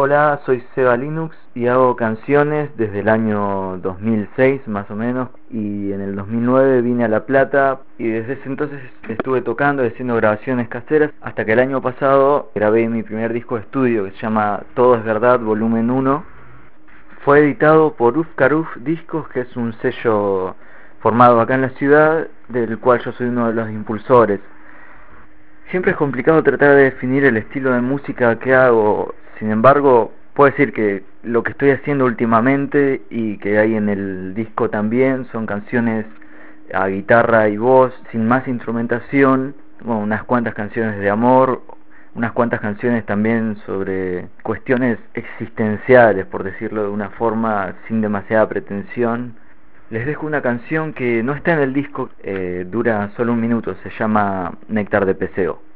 Hola, soy Seba Linux y hago canciones desde el año 2006 más o menos y en el 2009 vine a La Plata y desde ese entonces estuve tocando y haciendo grabaciones caseras hasta que el año pasado grabé mi primer disco de estudio que se llama Todo es Verdad Volumen 1. Fue editado por Uf Karuf Discos que es un sello formado acá en la ciudad del cual yo soy uno de los impulsores. Siempre es complicado tratar de definir el estilo de música que hago sin embargo, puedo decir que lo que estoy haciendo últimamente y que hay en el disco también son canciones a guitarra y voz, sin más instrumentación, unas cuantas canciones de amor, unas cuantas canciones también sobre cuestiones existenciales, por decirlo de una forma sin demasiada pretensión. Les dejo una canción que no está en el disco, eh, dura solo un minuto, se llama Néctar de Peseo.